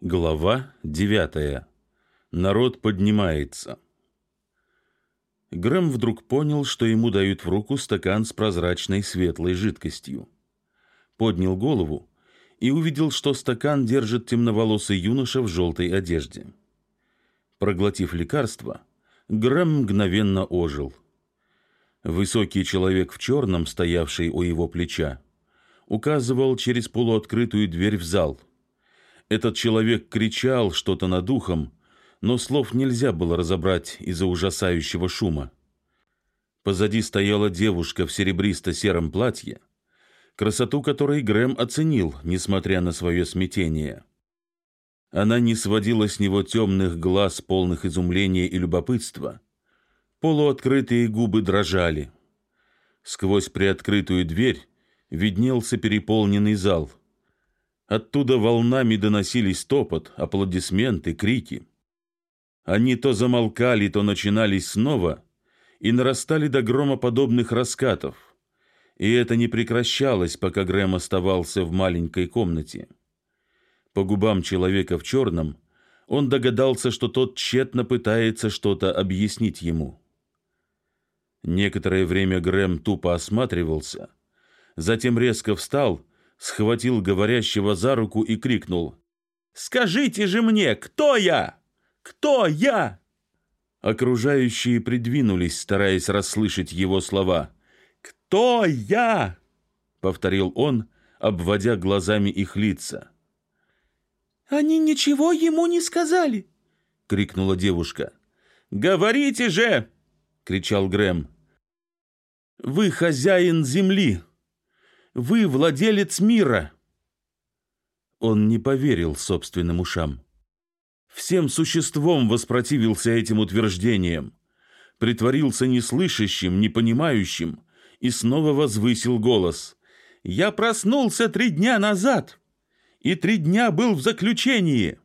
Глава 9. Народ поднимается. Грэм вдруг понял, что ему дают в руку стакан с прозрачной светлой жидкостью. Поднял голову и увидел, что стакан держит темноволосый юноша в желтой одежде. Проглотив лекарство, Грэм мгновенно ожил. Высокий человек в черном, стоявший у его плеча, указывал через полуоткрытую дверь в зал. Этот человек кричал что-то над ухом, но слов нельзя было разобрать из-за ужасающего шума. Позади стояла девушка в серебристо-сером платье, красоту которой Грэм оценил, несмотря на свое смятение. Она не сводила с него темных глаз, полных изумления и любопытства. Полуоткрытые губы дрожали. Сквозь приоткрытую дверь виднелся переполненный зал. Оттуда волнами доносились топот, аплодисменты, крики. Они то замолкали, то начинались снова и нарастали до громоподобных раскатов. И это не прекращалось, пока Грэм оставался в маленькой комнате. По губам человека в черном он догадался, что тот тщетно пытается что-то объяснить ему. Некоторое время Грэм тупо осматривался — затем резко встал, схватил говорящего за руку и крикнул. «Скажите же мне, кто я? Кто я?» Окружающие придвинулись, стараясь расслышать его слова. «Кто я?» — повторил он, обводя глазами их лица. «Они ничего ему не сказали!» — крикнула девушка. «Говорите же!» — кричал Грэм. «Вы хозяин земли!» Вы владелец мира!» Он не поверил собственным ушам. Всем существом воспротивился этим утверждениям, притворился неслышащим, непонимающим и снова возвысил голос. «Я проснулся три дня назад и три дня был в заключении.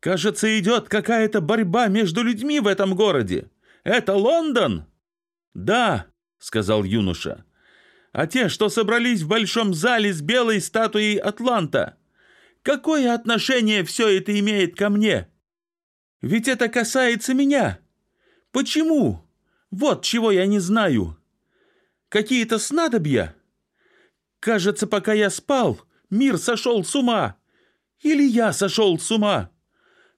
Кажется, идет какая-то борьба между людьми в этом городе. Это Лондон?» «Да», — сказал юноша, а те, что собрались в большом зале с белой статуей Атланта. Какое отношение все это имеет ко мне? Ведь это касается меня. Почему? Вот чего я не знаю. Какие-то снадобья? Кажется, пока я спал, мир сошел с ума. Или я сошел с ума?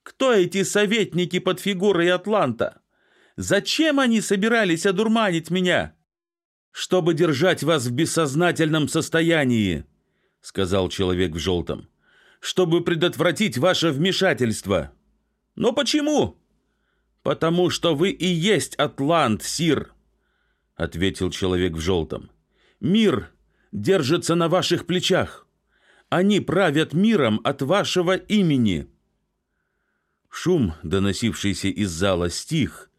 Кто эти советники под фигурой Атланта? Зачем они собирались одурманить меня?» Чтобы держать вас в бессознательном состоянии, сказал человек в желтом, чтобы предотвратить ваше вмешательство. Но почему? Потому что вы и есть Атлант, сир, ответил человек в желтом. Мир держится на ваших плечах. Они правят миром от вашего имени. Шум, доносившийся из зала, стих,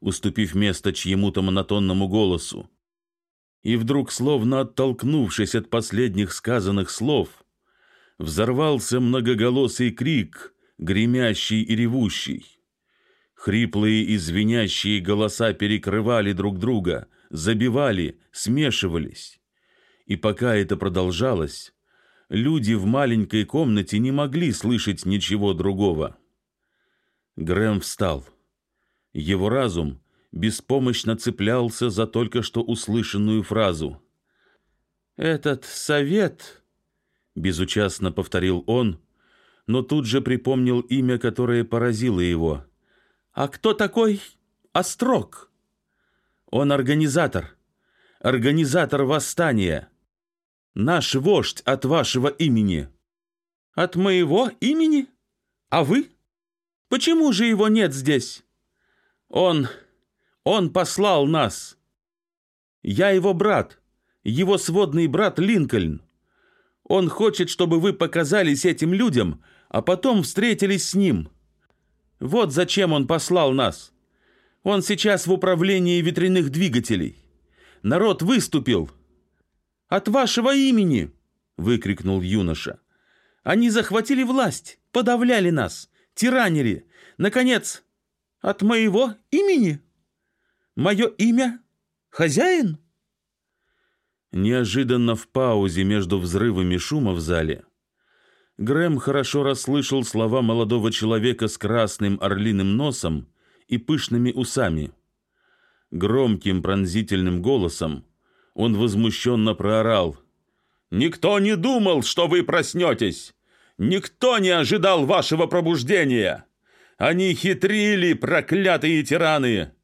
уступив место чьему-то монотонному голосу и вдруг, словно оттолкнувшись от последних сказанных слов, взорвался многоголосый крик, гремящий и ревущий. Хриплые и звенящие голоса перекрывали друг друга, забивали, смешивались. И пока это продолжалось, люди в маленькой комнате не могли слышать ничего другого. Грэм встал. Его разум беспомощно цеплялся за только что услышанную фразу. «Этот совет», — безучастно повторил он, но тут же припомнил имя, которое поразило его. «А кто такой Острог?» «Он организатор, организатор восстания, наш вождь от вашего имени». «От моего имени? А вы? Почему же его нет здесь?» «Он он послал нас. Я его брат, его сводный брат Линкольн. Он хочет, чтобы вы показались этим людям, а потом встретились с ним. Вот зачем он послал нас. Он сейчас в управлении ветряных двигателей. Народ выступил. От вашего имени, выкрикнул юноша. Они захватили власть, подавляли нас, тиранили. Наконец, от моего имени? Мое имя? Хозяин?» Неожиданно в паузе между взрывами шума в зале Грэм хорошо расслышал слова молодого человека с красным орлиным носом и пышными усами. Громким пронзительным голосом он возмущенно проорал. «Никто не думал, что вы проснетесь! Никто не ожидал вашего пробуждения! Они хитрили, проклятые тираны!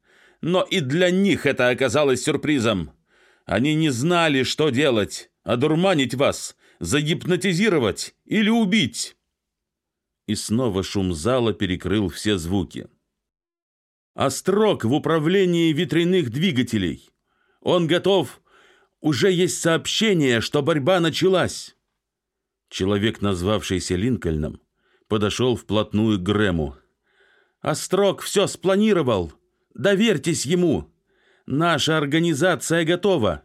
Но и для них это оказалось сюрпризом! Они не знали, что делать, одурманить вас, загипнотизировать или убить!» И снова шум зала перекрыл все звуки. «Острог в управлении ветряных двигателей! Он готов уже есть сообщение, что борьба началась. Человек, назвавшийся Линкольном, подошел вплотную к Грэму. Острог все спланировал. Доверьтесь ему. Наша организация готова.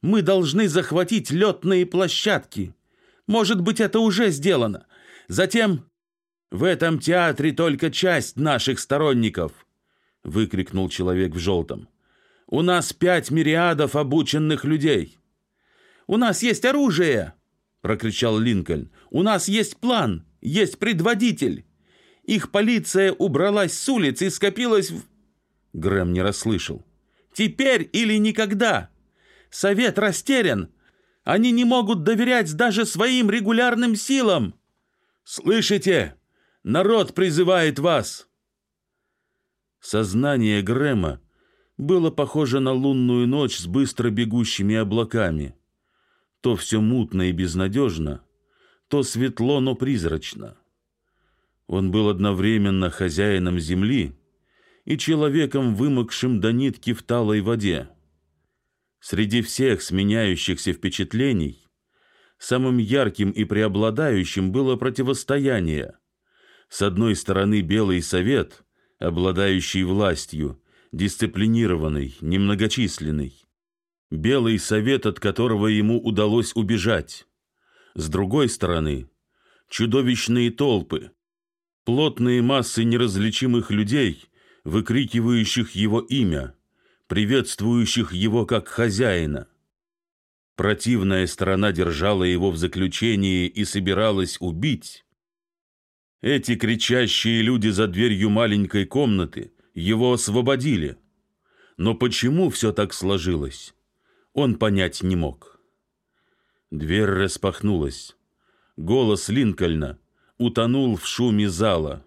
Мы должны захватить летные площадки. Может быть, это уже сделано. Затем в этом театре только часть наших сторонников, выкрикнул человек в желтом. У нас пять мириадов обученных людей. У нас есть оружие, прокричал Линкольн. У нас есть план, есть предводитель. Их полиция убралась с улиц и скопилась в... Грэм не расслышал. Теперь или никогда. Совет растерян. Они не могут доверять даже своим регулярным силам. Слышите? Народ призывает вас. Сознание Грэма было похоже на лунную ночь с быстро бегущими облаками. То все мутно и безнадежно, то светло, но призрачно. Он был одновременно хозяином земли и человеком, вымокшим до нитки в талой воде. Среди всех сменяющихся впечатлений самым ярким и преобладающим было противостояние. С одной стороны Белый Совет, обладающий властью, дисциплинированный, немногочисленный. Белый совет, от которого ему удалось убежать. С другой стороны, чудовищные толпы, плотные массы неразличимых людей, выкрикивающих его имя, приветствующих его как хозяина. Противная сторона держала его в заключении и собиралась убить. Эти кричащие люди за дверью маленькой комнаты его освободили. Но почему все так сложилось, он понять не мог. Дверь распахнулась. Голос Линкольна утонул в шуме зала.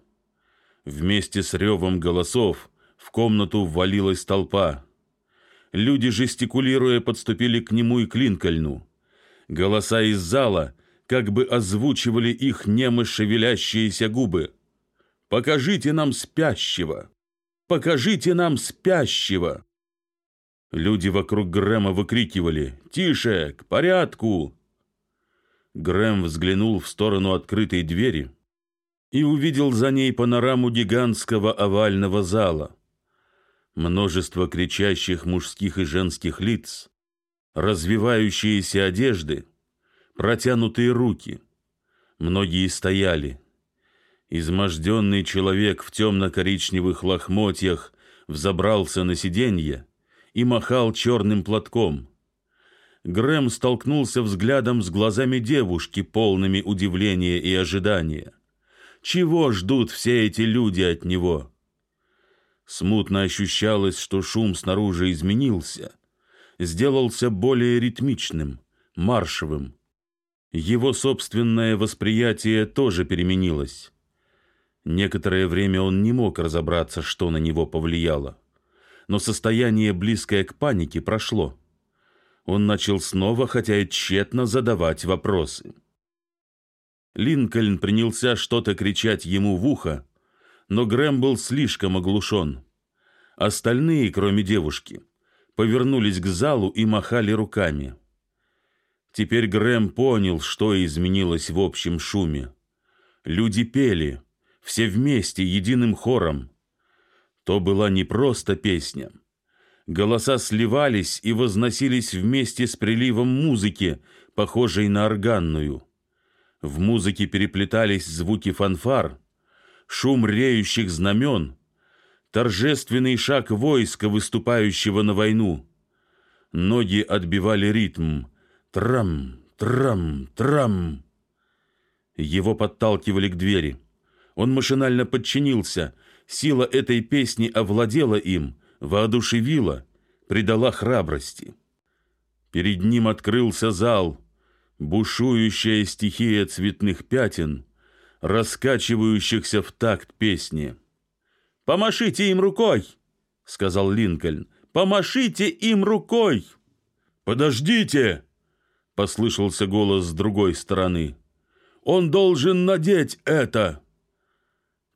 Вместе с ревом голосов в комнату ввалилась толпа. Люди, жестикулируя, подступили к нему и к Линкольну. Голоса из зала как бы озвучивали их немо шевелящиеся губы. «Покажите нам спящего!» Покажите нам спящего!» Люди вокруг Грэма выкрикивали «Тише! К порядку!» Грэм взглянул в сторону открытой двери и увидел за ней панораму гигантского овального зала. Множество кричащих мужских и женских лиц, развивающиеся одежды, протянутые руки. Многие стояли, Изможденный человек в темно-коричневых лохмотьях взобрался на сиденье и махал черным платком. Грэм столкнулся взглядом с глазами девушки, полными удивления и ожидания. Чего ждут все эти люди от него? Смутно ощущалось, что шум снаружи изменился, сделался более ритмичным, маршевым. Его собственное восприятие тоже переменилось. Некоторое время он не мог разобраться, что на него повлияло. Но состояние, близкое к панике, прошло. Он начал снова, хотя и тщетно, задавать вопросы. Линкольн принялся что-то кричать ему в ухо, но Грэм был слишком оглушен. Остальные, кроме девушки, повернулись к залу и махали руками. Теперь Грэм понял, что изменилось в общем шуме. Люди пели — все вместе, единым хором. То была не просто песня. Голоса сливались и возносились вместе с приливом музыки, похожей на органную. В музыке переплетались звуки фанфар, шум реющих знамен, торжественный шаг войска, выступающего на войну. Ноги отбивали ритм. Трам, трам, трам. Его подталкивали к двери. Он машинально подчинился. Сила этой песни овладела им, воодушевила, придала храбрости. Перед ним открылся зал, бушующая стихия цветных пятен, раскачивающихся в такт песни. «Помашите им рукой!» — сказал Линкольн. «Помашите им рукой!» «Подождите!» — послышался голос с другой стороны. «Он должен надеть это!»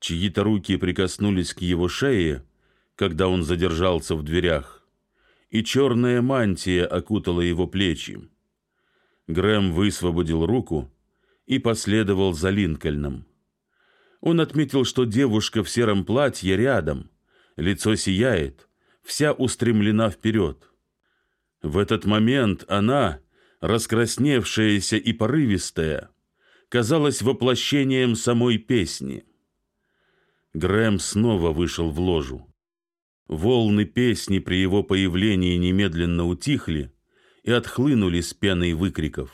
Чьи-то руки прикоснулись к его шее, когда он задержался в дверях, и черная мантия окутала его плечи. Грэм высвободил руку и последовал за Линкольном. Он отметил, что девушка в сером платье рядом, лицо сияет, вся устремлена вперед. В этот момент она, раскрасневшаяся и порывистая, казалась воплощением самой песни. Грэм снова вышел в ложу. Волны песни при его появлении немедленно утихли и отхлынули с пеной выкриков.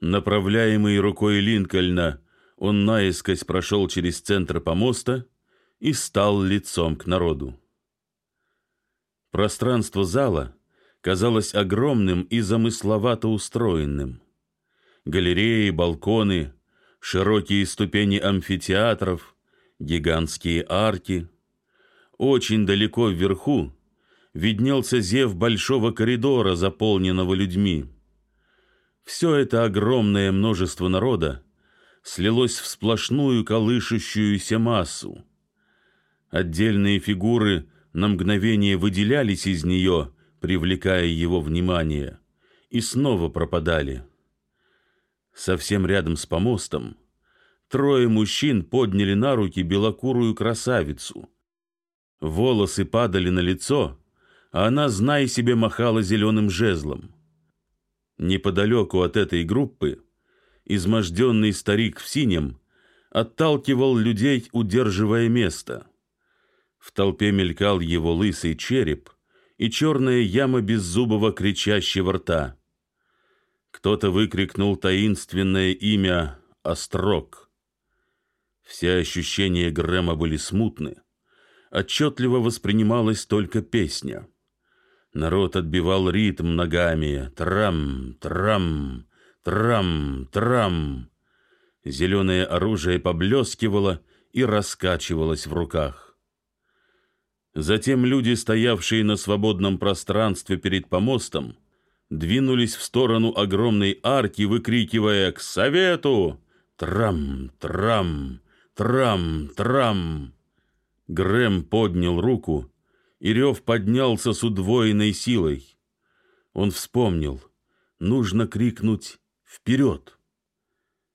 Направляемый рукой Линкольна, он наискось прошел через центр помоста и стал лицом к народу. Пространство зала казалось огромным и замысловато устроенным. Галереи, балконы, широкие ступени амфитеатров, гигантские арки. Очень далеко вверху виднелся зев большого коридора, заполненного людьми. Все это огромное множество народа слилось в сплошную колышущуюся массу. Отдельные фигуры на мгновение выделялись из нее, привлекая его внимание, и снова пропадали. Совсем рядом с помостом трое мужчин подняли на руки белокурую красавицу. Волосы падали на лицо, а она, зная себе, махала зеленым жезлом. Неподалеку от этой группы изможденный старик в синем отталкивал людей, удерживая место. В толпе мелькал его лысый череп и черная яма беззубого кричащего рта. Кто-то выкрикнул таинственное имя Острог. Все ощущения Грэма были смутны. Отчетливо воспринималась только песня. Народ отбивал ритм ногами. Трам, трам, Трам, трам. Зеленое оружие поблескивало и раскачивалось в руках. Затем люди, стоявшие на свободном пространстве перед помостом, двинулись в сторону огромной арки, выкрикивая «К совету!» «Трам, трам, трам, трам!» Грэм поднял руку, и рев поднялся с удвоенной силой. Он вспомнил, нужно крикнуть Вперед!»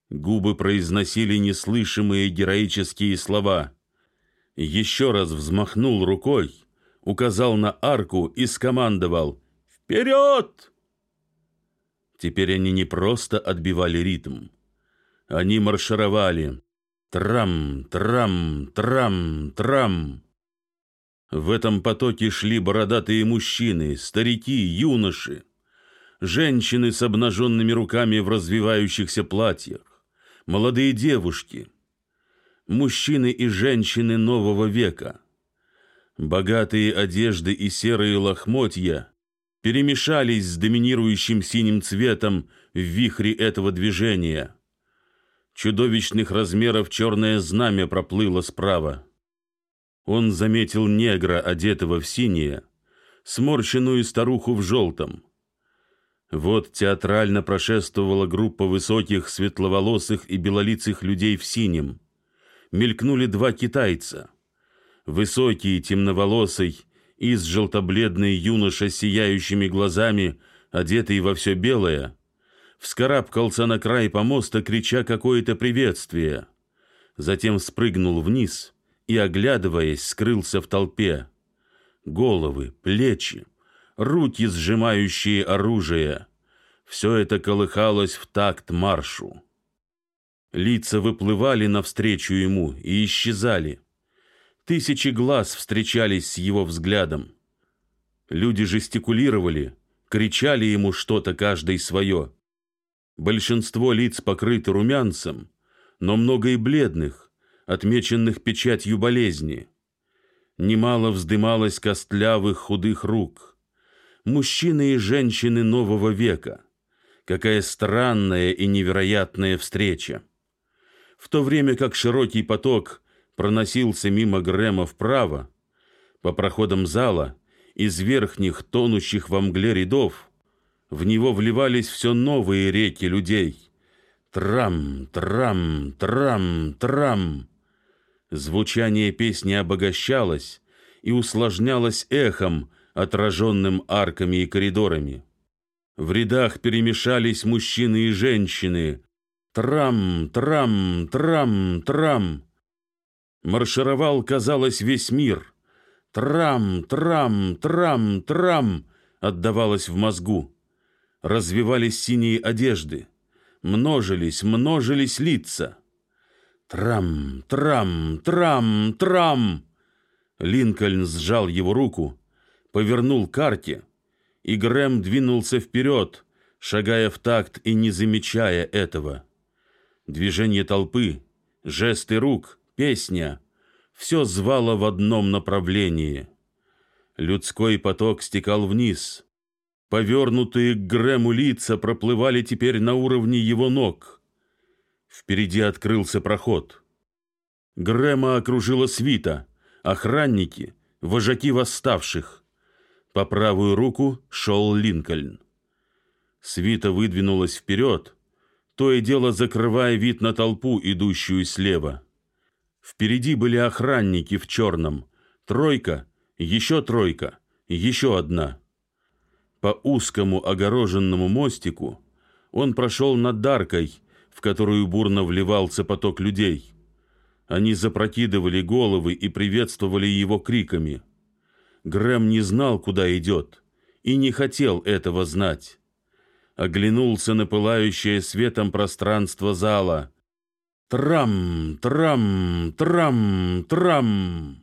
Губы произносили неслышимые героические слова. Еще раз взмахнул рукой, указал на арку и скомандовал «Вперед!». Теперь они не просто отбивали ритм. Они маршировали. Трам, трам, трам, трам. В этом потоке шли бородатые мужчины, старики, юноши женщины с обнаженными руками в развивающихся платьях, молодые девушки, мужчины и женщины нового века. Богатые одежды и серые лохмотья перемешались с доминирующим синим цветом в вихре этого движения. Чудовищных размеров черное знамя проплыло справа. Он заметил негра, одетого в синее, сморщенную старуху в желтом. Вот театрально прошествовала группа высоких, светловолосых и белолицых людей в синем. Мелькнули два китайца. Высокий, темноволосый и с желтобледной юноша с сияющими глазами, одетый во все белое, вскарабкался на край помоста, крича какое-то приветствие. Затем спрыгнул вниз и, оглядываясь, скрылся в толпе. Головы, плечи, руки, сжимающие оружие. Все это колыхалось в такт маршу. Лица выплывали навстречу ему и исчезали. Тысячи глаз встречались с его взглядом. Люди жестикулировали, кричали ему что-то каждый свое. Большинство лиц покрыты румянцем, но много и бледных, отмеченных печатью болезни. Немало вздымалось костлявых худых рук. Мужчины и женщины нового века. Какая странная и невероятная встреча. В то время как широкий поток проносился мимо Грэма вправо, по проходам зала, из верхних, тонущих во мгле рядов, в него вливались все новые реки людей. Трам, трам, трам, трам. Звучание песни обогащалось и усложнялось эхом, отраженным арками и коридорами. В рядах перемешались мужчины и женщины. Трам, трам, трам, трам. Маршировал, казалось, весь мир. Трам, трам, трам, трам отдавалось в мозгу. Развивались синие одежды. Множились, множились лица. Трам, трам, трам, трам. Линкольн сжал его руку, повернул к карте, и Грэм двинулся вперед, шагая в такт и не замечая этого. Движение толпы, жесты рук, песня — все звало в одном направлении. Людской поток стекал вниз. Повернутые к Грэму лица проплывали теперь на уровне его ног. Впереди открылся проход. Грэма окружила свита, охранники, вожаки восставших. По правую руку шел Линкольн. Свита выдвинулась вперед, то и дело закрывая вид на толпу, идущую слева. Впереди были охранники в черном. Тройка, еще тройка, еще одна. По узкому огороженному мостику он прошел над даркой, в которую бурно вливался поток людей. Они запрокидывали головы и приветствовали его криками. Грэм не знал, куда идет, и не хотел этого знать оглянулся на пылающее светом пространство зала. Трам, трам, трам, трам.